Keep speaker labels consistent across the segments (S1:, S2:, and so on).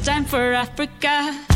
S1: time for Africa.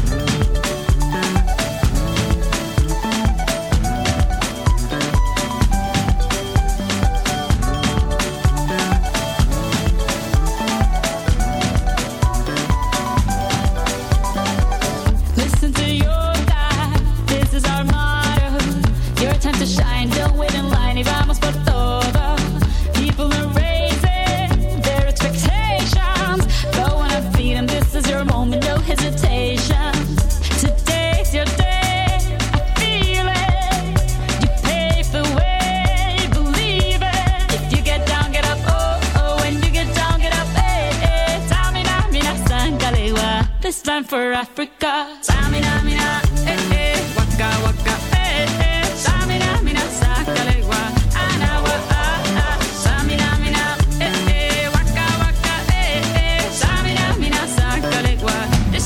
S1: This time for Africa. Tamina, mina, eh, eh. Waka, waka, eh, eh. Tamina, mina, sangalewa. Anawa, ah, ah. Tamina, mina, eh, eh. Waka, waka, eh, eh. Tamina, mina,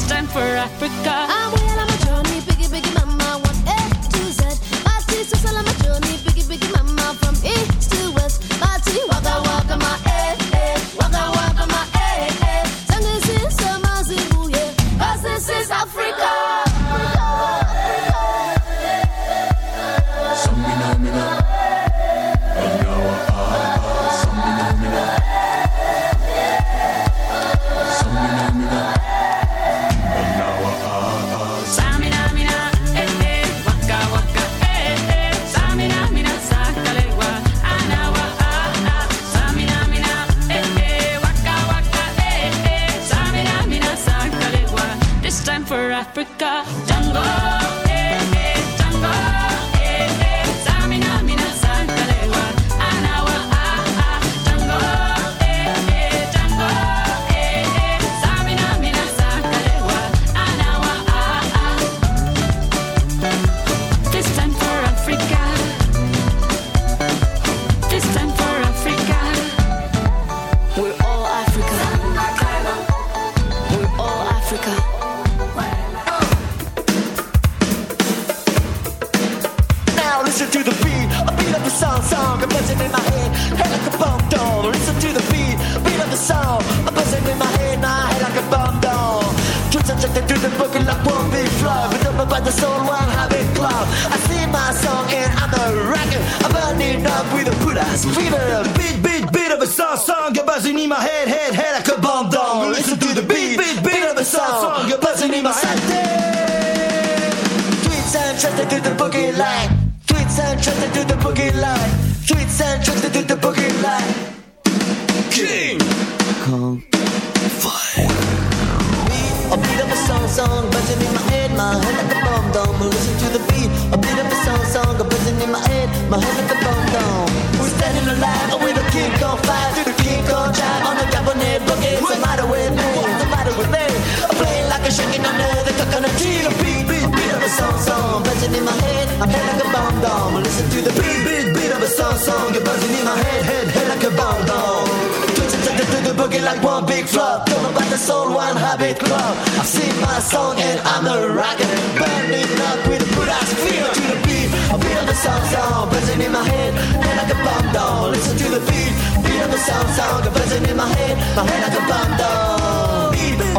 S1: time for Africa.
S2: A
S3: rocker, I'm burning up with a put ass fever. Beat, beat, beat of a song, song. You're buzzing in my head, head, head like a bomb down. Listen to the beat, beat, beat of a song, song. You're buzzing in my head. Tweets and trust to the boogie line. Tweets and trust to the boogie line. Tweets and trust to the boogie line. King Kong Fire. A beat of a song, song, buzzing in my head, my head like a bomb dome. Listen to the beat. A beat of a song, song, a in my head, my head like a bomb dome. We're standing alive with a king on fire, through the king on drive on a Japanese boogie. What's the matter with me? What's the matter with me? I'm playing like a shaking under the coconut tree. The beat, beat, beat of a song, song, buzzing in my head, my head like a bomb dome. Listen to the beat, beat, beat of a song, song, you're buzzing in my head, head, head like a bomb dome. Twitching the, to the boogie like one big flop. Don't know about the soul, one habit club. I sing my song and I'm a rocker, burning up with a good ass feel to the beat. I feel the sound sound buzzing in my head head like a bomb down Listen to the beat Beat of the sound sound buzzing in my head My head like a bomb down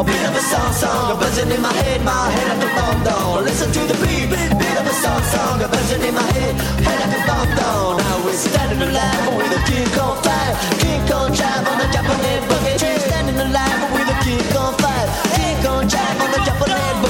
S3: a beat of a song song, a buzzing in my head, my head like a bomb down. Listen to the beat, beat of a song song, a buzzing in my head, head like a bomb
S4: down. Now
S3: we're standing alive with a king on fire, king on drive on
S4: the Japanese bucket.
S3: Standing alive with a king on fire, king on drive on the Japanese bucket.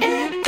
S5: baby.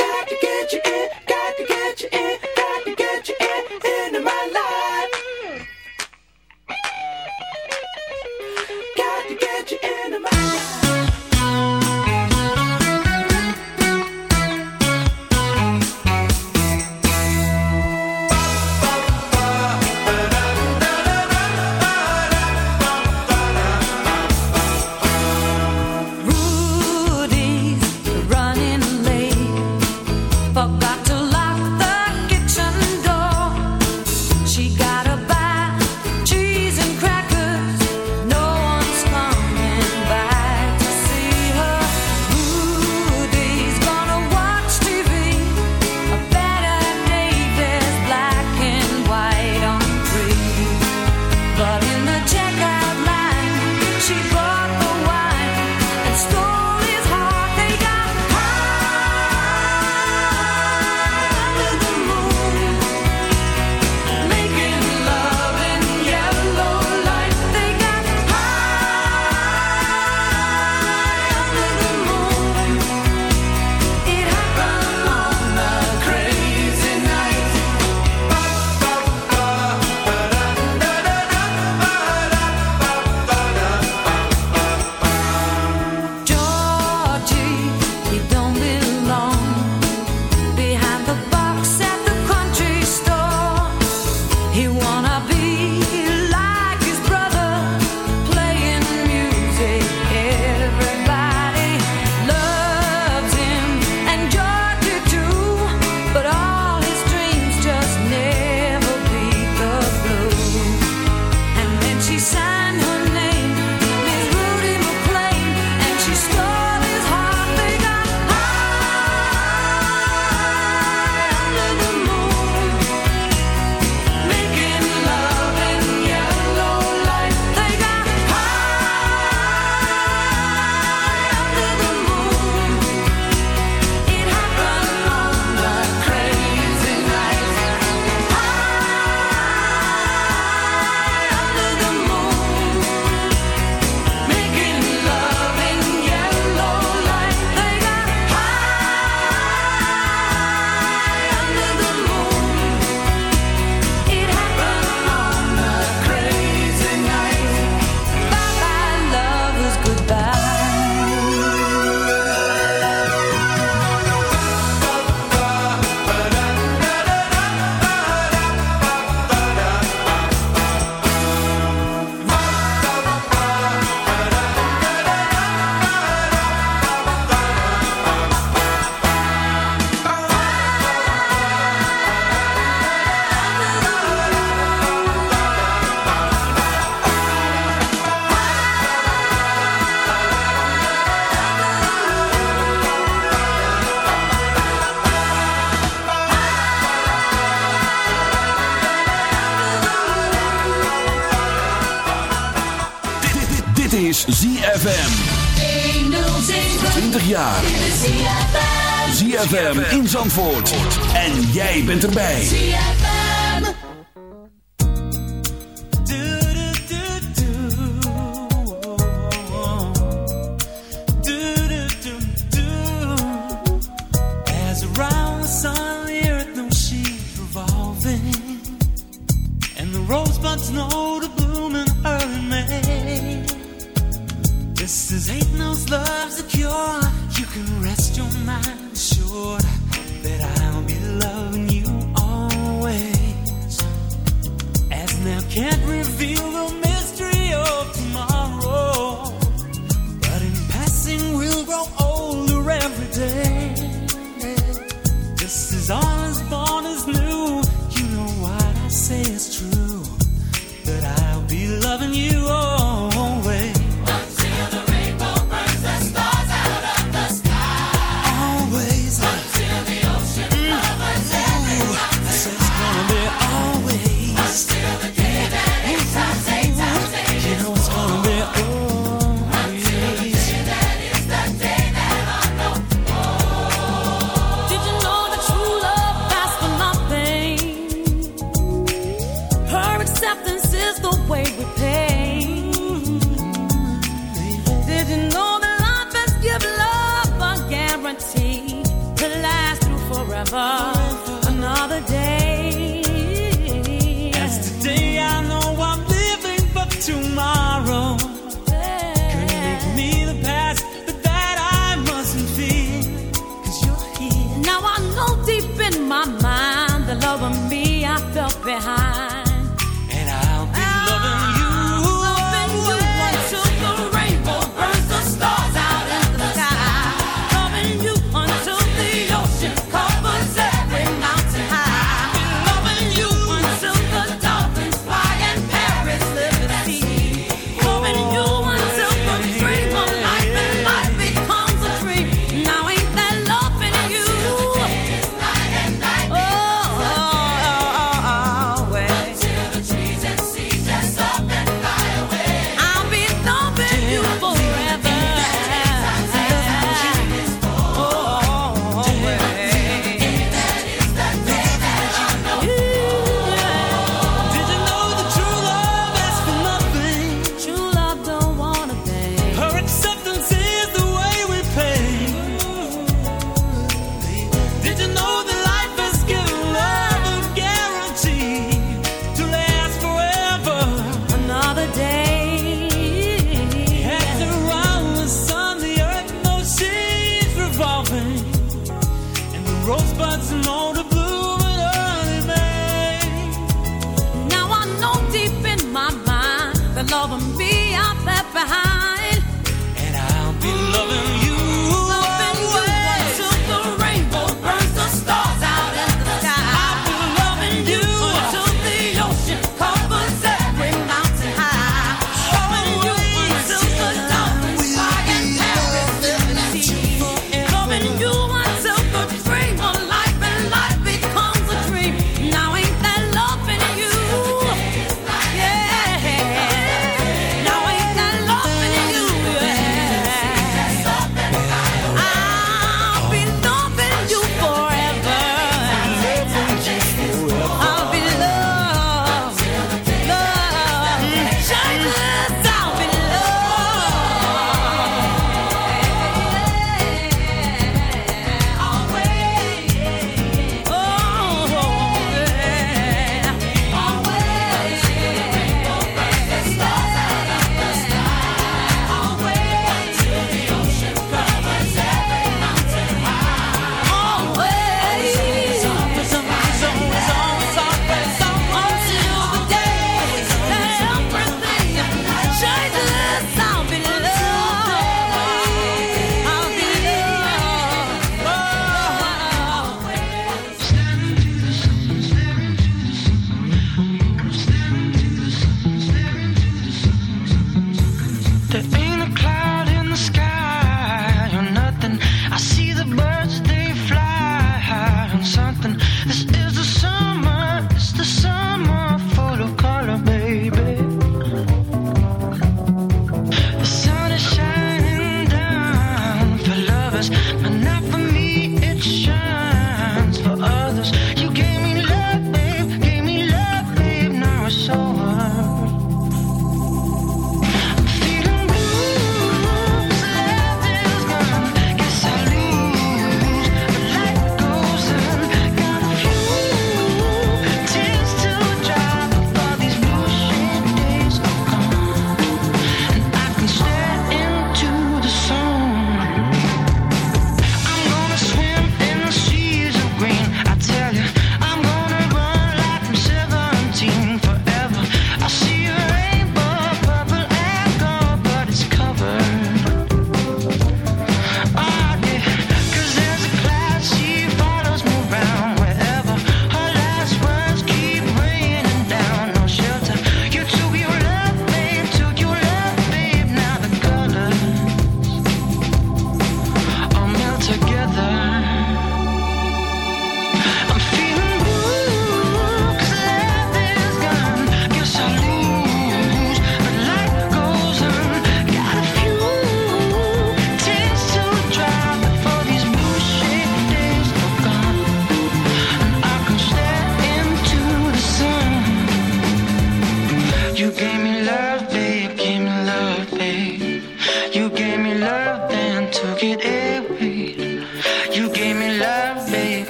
S5: En jij bent erbij.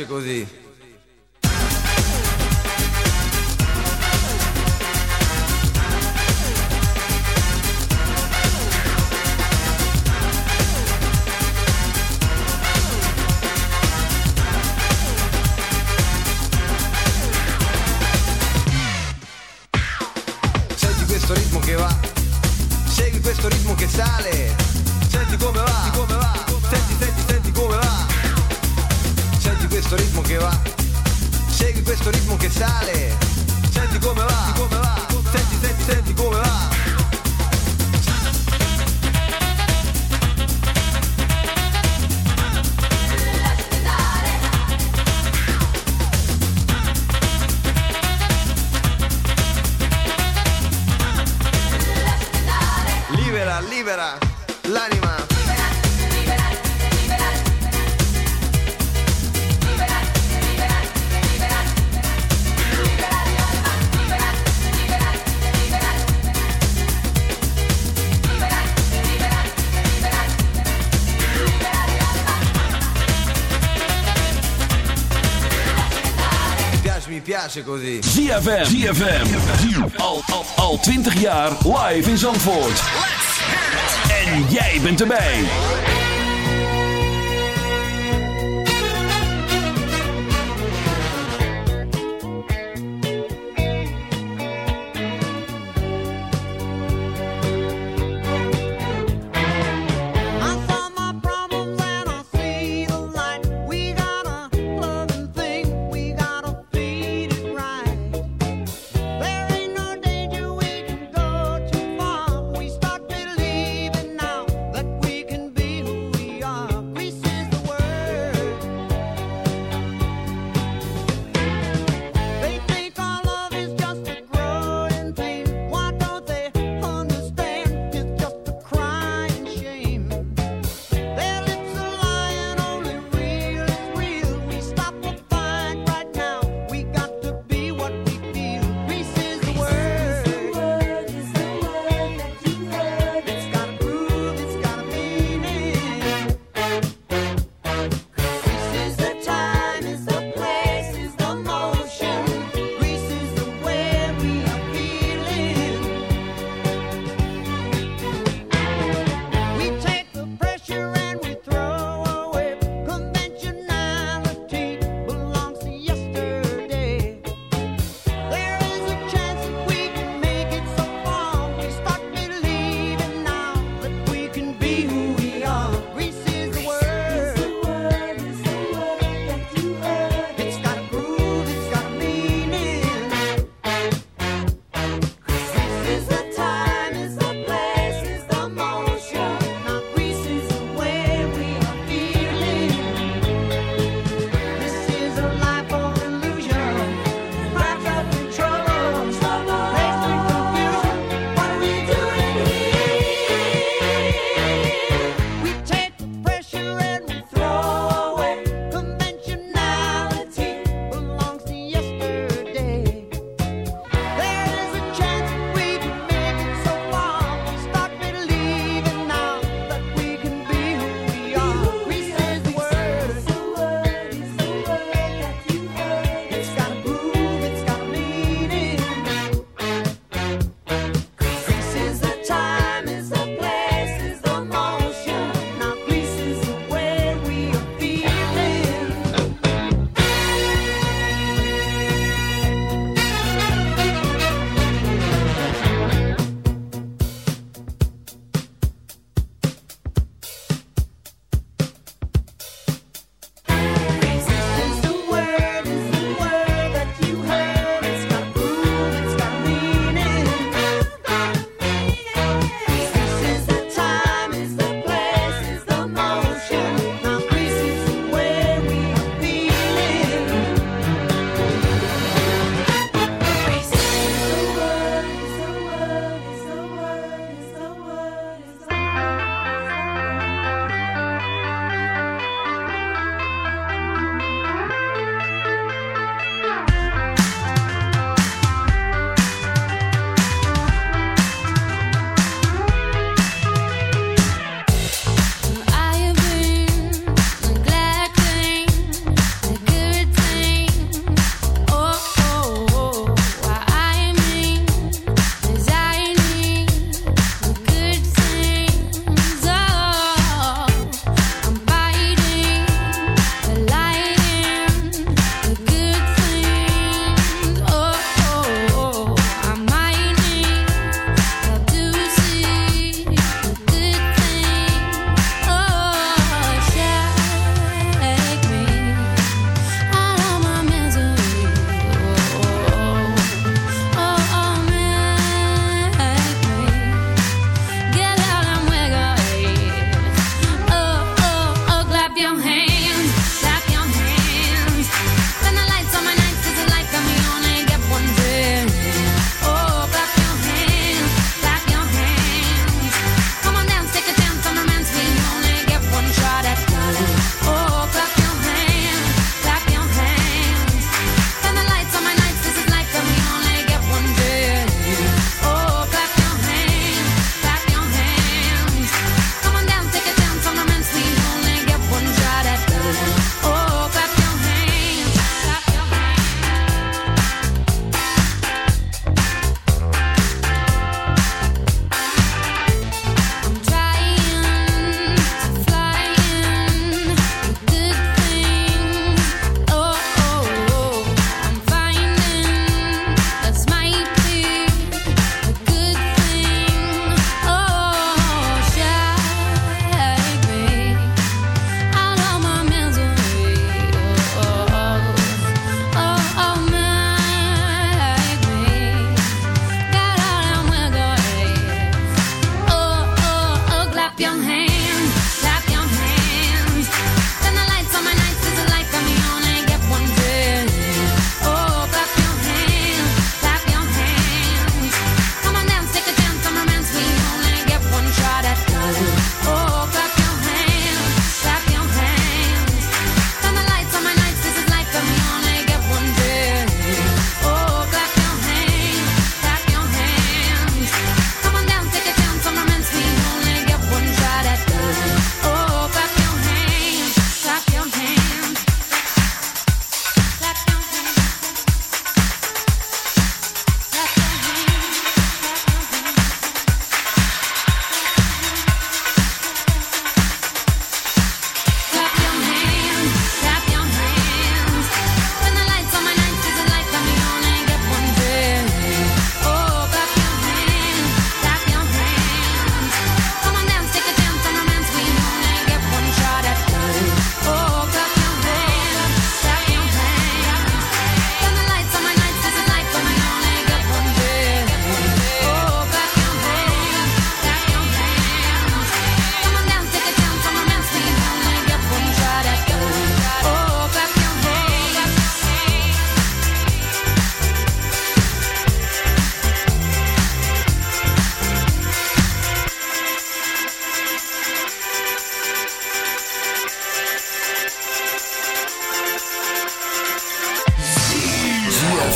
S6: piace così. piace.
S7: ZFM, ZFM, al, al, al 20 jaar live in Zandvoort. Jij bent erbij.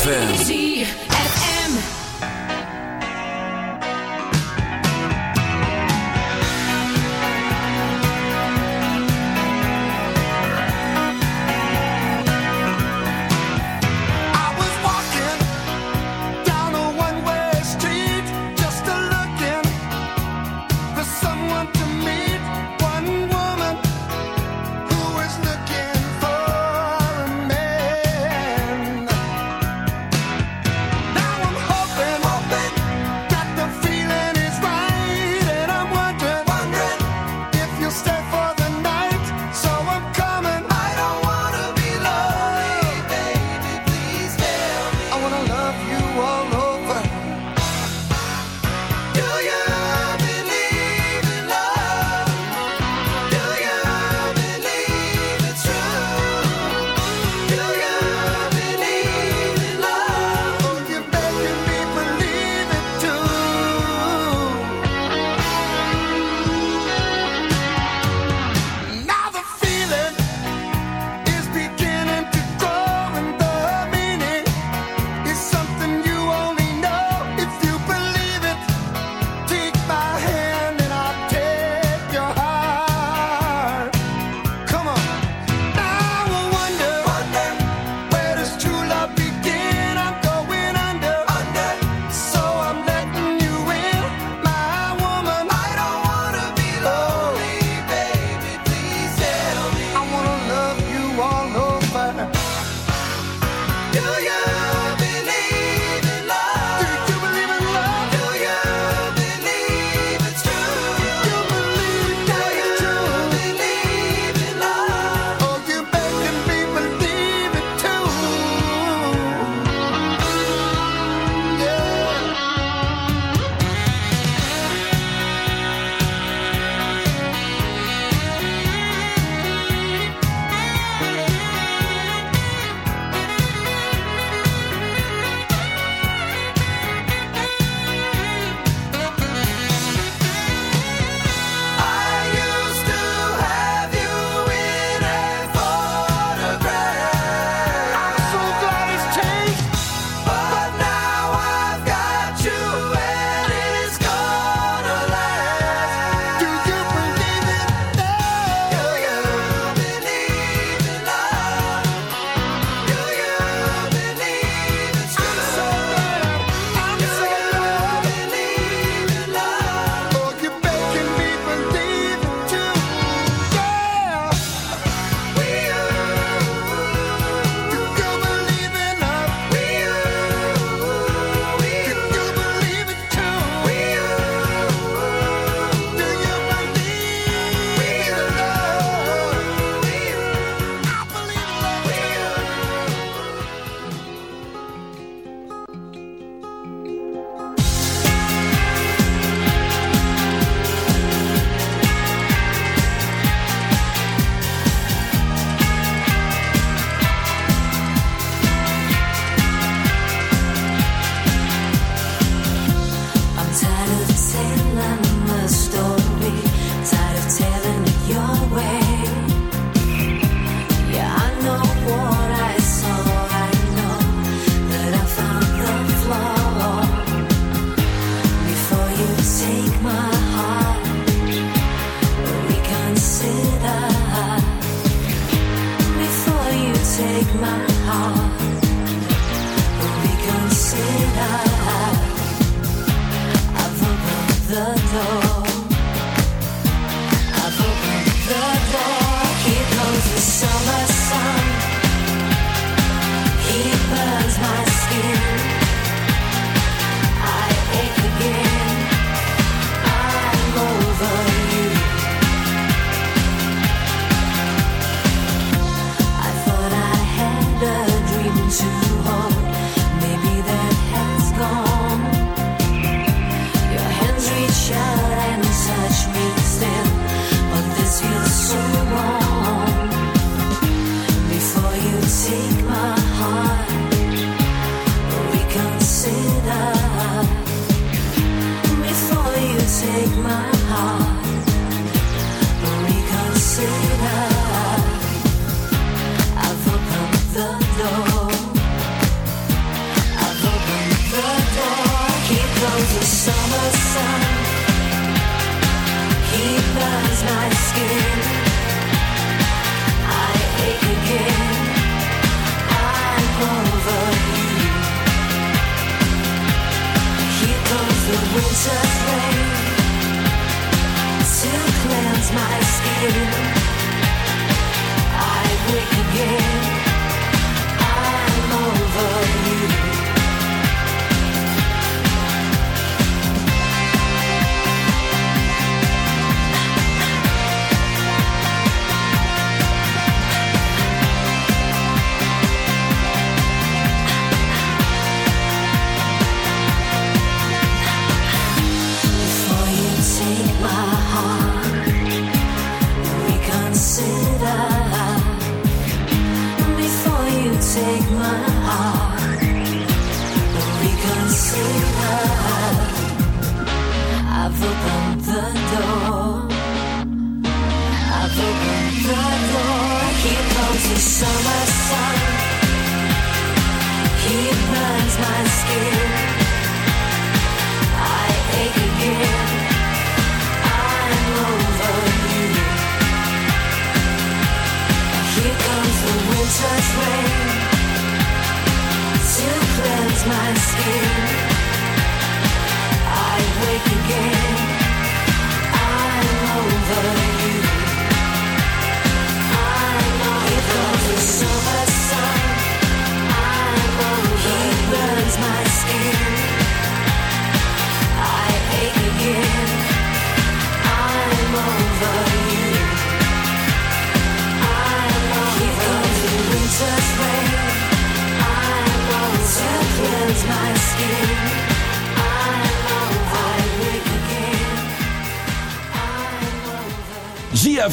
S8: ZFM.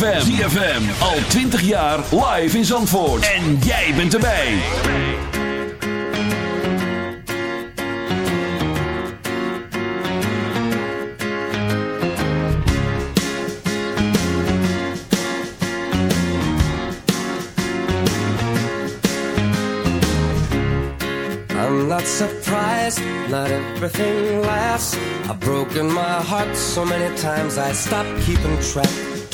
S4: ZFM. ZFM. Al 20 jaar live in Zandvoort. En jij bent erbij.
S9: I'm not surprised, not everything lasts. I've broken my heart so many times I stopped keeping track.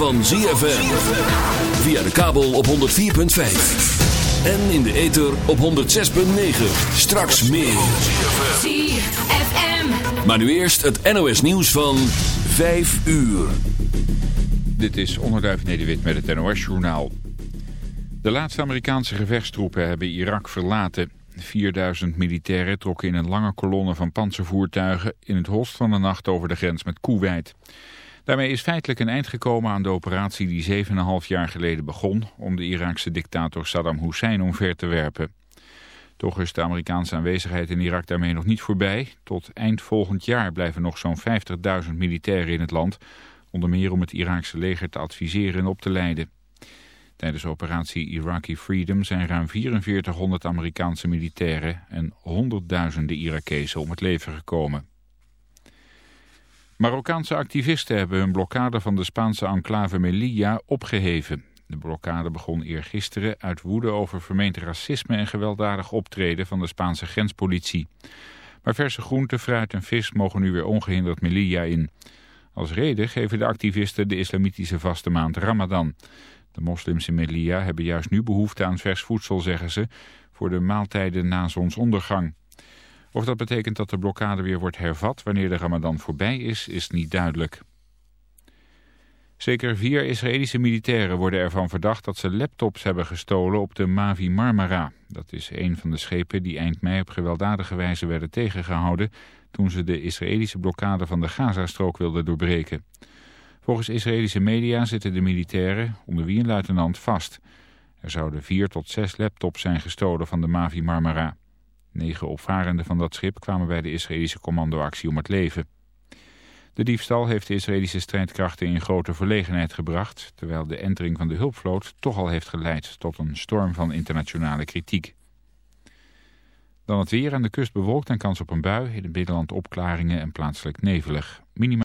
S4: van ZFM. Via de kabel op 104.5. En in de ether op 106.9. Straks meer.
S10: ZFM.
S4: Maar nu eerst het NOS nieuws van 5 uur.
S11: Dit is Onderduif Nederwit met het NOS-journaal. De laatste Amerikaanse gevechtstroepen hebben Irak verlaten. 4000 militairen trokken in een lange kolonne van panzervoertuigen... in het holst van de nacht over de grens met Kuwait. Daarmee is feitelijk een eind gekomen aan de operatie die 7,5 jaar geleden begon... om de Iraakse dictator Saddam Hussein omver te werpen. Toch is de Amerikaanse aanwezigheid in Irak daarmee nog niet voorbij. Tot eind volgend jaar blijven nog zo'n 50.000 militairen in het land... onder meer om het Iraakse leger te adviseren en op te leiden. Tijdens operatie Iraqi Freedom zijn ruim 4400 Amerikaanse militairen en honderdduizenden Irakezen om het leven gekomen. Marokkaanse activisten hebben hun blokkade van de Spaanse enclave Melilla opgeheven. De blokkade begon eergisteren uit woede over vermeend racisme en gewelddadig optreden van de Spaanse grenspolitie. Maar verse groenten, fruit en vis mogen nu weer ongehinderd Melilla in. Als reden geven de activisten de islamitische vaste maand Ramadan. De moslims in Melilla hebben juist nu behoefte aan vers voedsel, zeggen ze, voor de maaltijden na zonsondergang. Of dat betekent dat de blokkade weer wordt hervat wanneer de ramadan voorbij is, is niet duidelijk. Zeker vier Israëlische militairen worden ervan verdacht dat ze laptops hebben gestolen op de Mavi Marmara. Dat is een van de schepen die eind mei op gewelddadige wijze werden tegengehouden toen ze de Israëlische blokkade van de Gazastrook wilden doorbreken. Volgens Israëlische media zitten de militairen, onder wie een luitenant, vast. Er zouden vier tot zes laptops zijn gestolen van de Mavi Marmara. Negen opvarenden van dat schip kwamen bij de Israëlische commandoactie om het leven. De diefstal heeft de Israëlische strijdkrachten in grote verlegenheid gebracht... terwijl de entering van de hulpvloot toch al heeft geleid tot een storm van internationale kritiek. Dan het weer aan de kust bewolkt en kans op een bui. In het binnenland opklaringen en plaatselijk nevelig. Minima